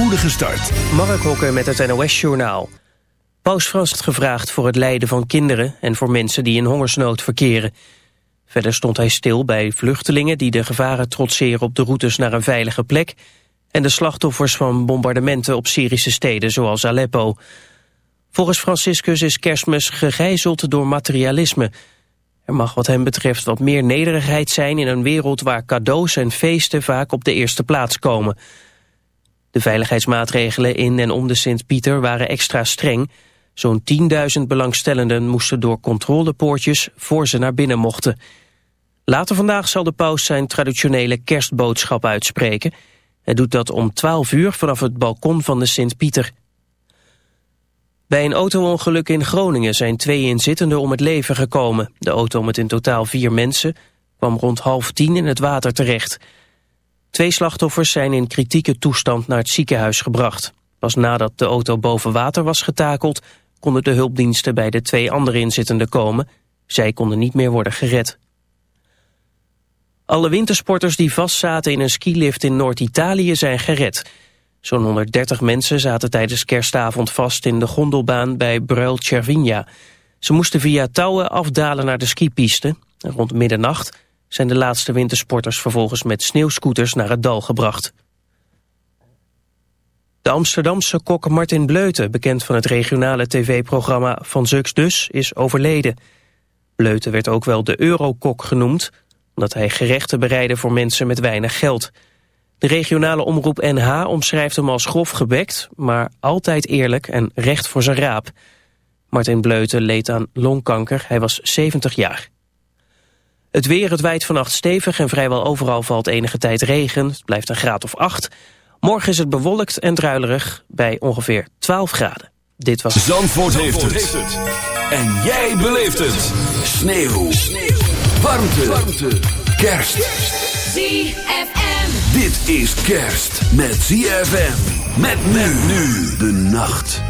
spoedige start. Mark Hokker met het NOS-journaal. Paus Frans had gevraagd voor het lijden van kinderen... en voor mensen die in hongersnood verkeren. Verder stond hij stil bij vluchtelingen... die de gevaren trotseren op de routes naar een veilige plek... en de slachtoffers van bombardementen op Syrische steden zoals Aleppo. Volgens Franciscus is kerstmis gegijzeld door materialisme... Er mag wat hem betreft wat meer nederigheid zijn in een wereld waar cadeaus en feesten vaak op de eerste plaats komen. De veiligheidsmaatregelen in en om de Sint-Pieter waren extra streng. Zo'n 10.000 belangstellenden moesten door controlepoortjes voor ze naar binnen mochten. Later vandaag zal de paus zijn traditionele kerstboodschap uitspreken. Hij doet dat om 12 uur vanaf het balkon van de Sint-Pieter. Bij een autoongeluk in Groningen zijn twee inzittenden om het leven gekomen. De auto met in totaal vier mensen kwam rond half tien in het water terecht. Twee slachtoffers zijn in kritieke toestand naar het ziekenhuis gebracht. Pas nadat de auto boven water was getakeld... konden de hulpdiensten bij de twee andere inzittenden komen. Zij konden niet meer worden gered. Alle wintersporters die vastzaten in een skilift in Noord-Italië zijn gered... Zo'n 130 mensen zaten tijdens kerstavond vast in de gondelbaan bij Bruil Cervinia. Ze moesten via touwen afdalen naar de skipiste. Rond middernacht zijn de laatste wintersporters vervolgens met sneeuwscooters naar het dal gebracht. De Amsterdamse kok Martin Bleuten, bekend van het regionale tv-programma Van Zux Dus, is overleden. Bleuten werd ook wel de Eurokok genoemd, omdat hij gerechten bereidde voor mensen met weinig geld... De regionale omroep NH omschrijft hem als grof gebekt, maar altijd eerlijk en recht voor zijn raap. Martin Bleuten leed aan longkanker, hij was 70 jaar. Het weer, het wijd vannacht stevig en vrijwel overal valt enige tijd regen. Het blijft een graad of 8. Morgen is het bewolkt en druilerig bij ongeveer 12 graden. Dit was... Zandvoort, Zandvoort heeft, het. En jij beleeft het. Sneeuw. Sneeuw. Warmte. Warmte. Kerst. ZFM. Dit is kerst met ZFM. Met men nu de nacht.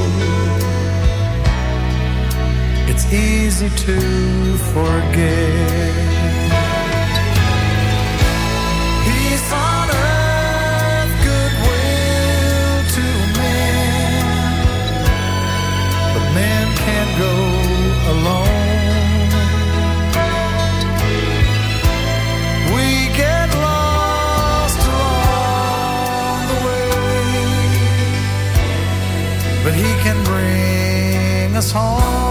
Easy to forget. Peace on earth, goodwill to men. But men can't go alone. We get lost along the way, but He can bring us home.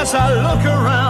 as I look around.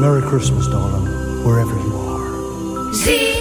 Merry Christmas, darling, wherever you are. See?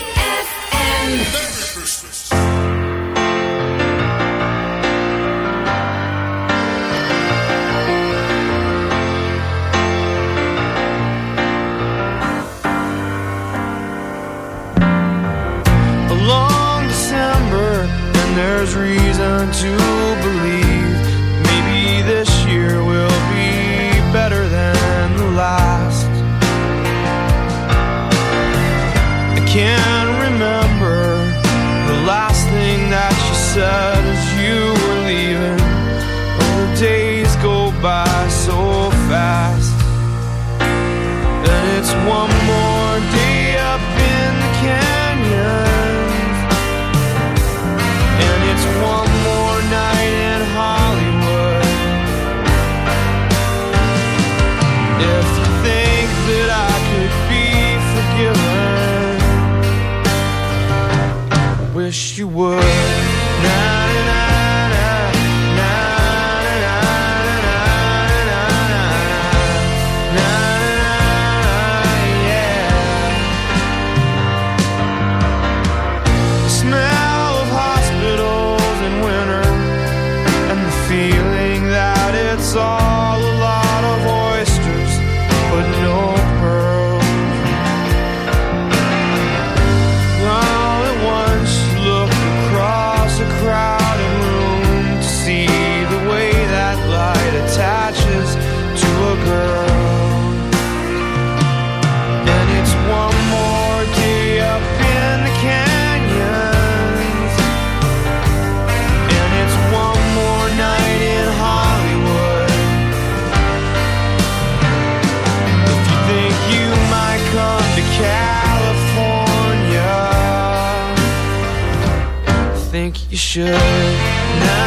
you should. Not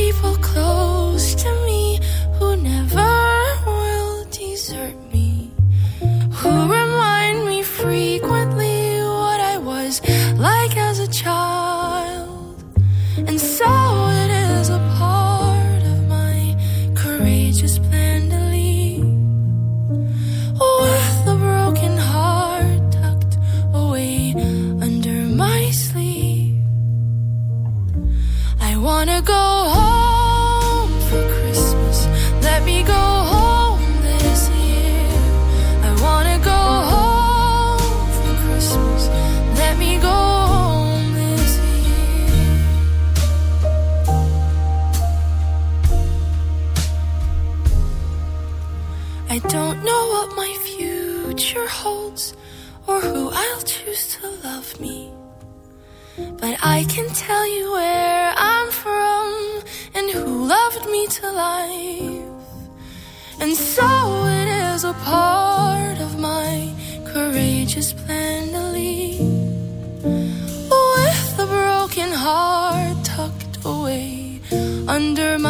people close. I can tell you where I'm from and who loved me to life. And so it is a part of my courageous plan to leave. With a broken heart tucked away under my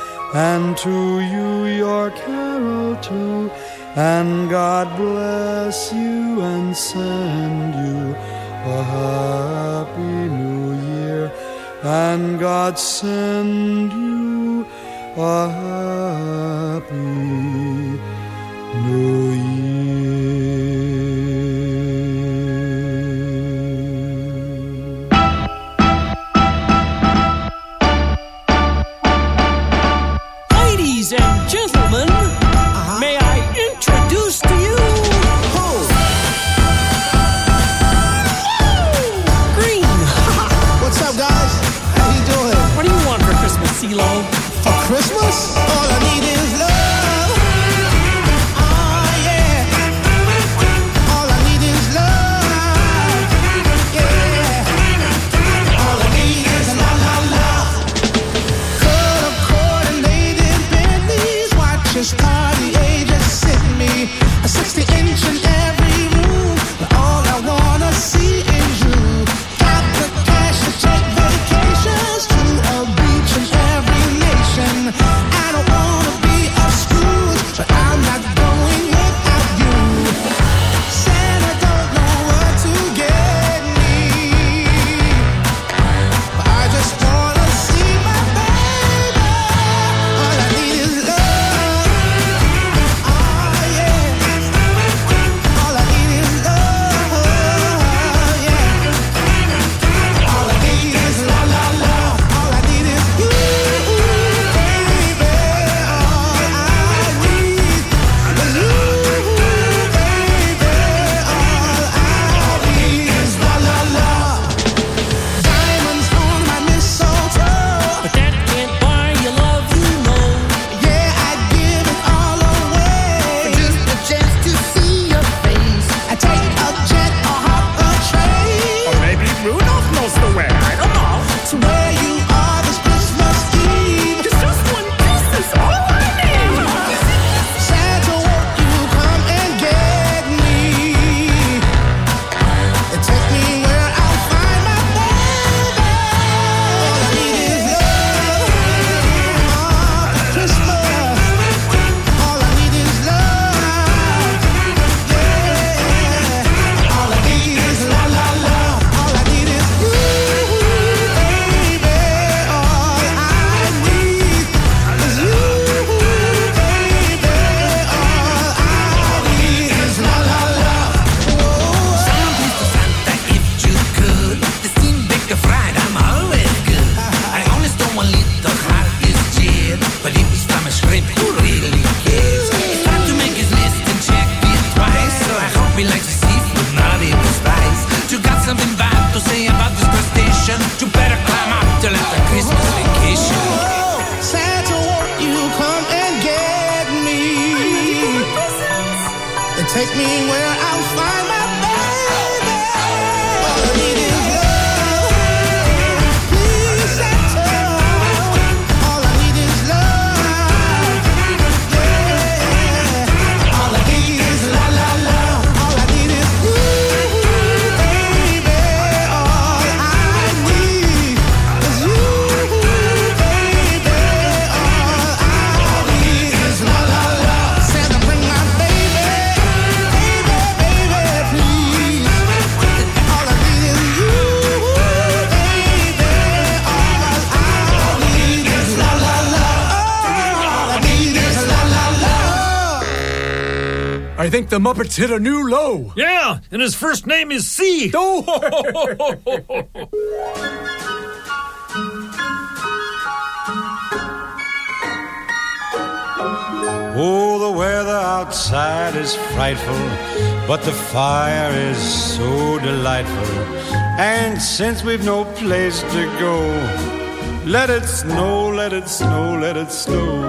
and to you your carol too. And God bless you and send you a happy new year. And God send you a happy new year. little heart is dead, but it was. I think the Muppets hit a new low. Yeah, and his first name is C. Oh. oh, the weather outside is frightful, but the fire is so delightful. And since we've no place to go, let it snow, let it snow, let it snow.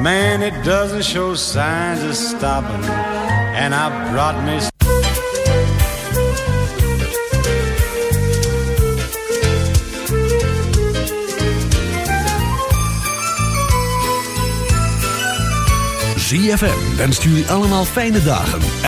Man, it doesn't show signs of stopping. And I brought me. ZFM wenst jullie allemaal fijne dagen.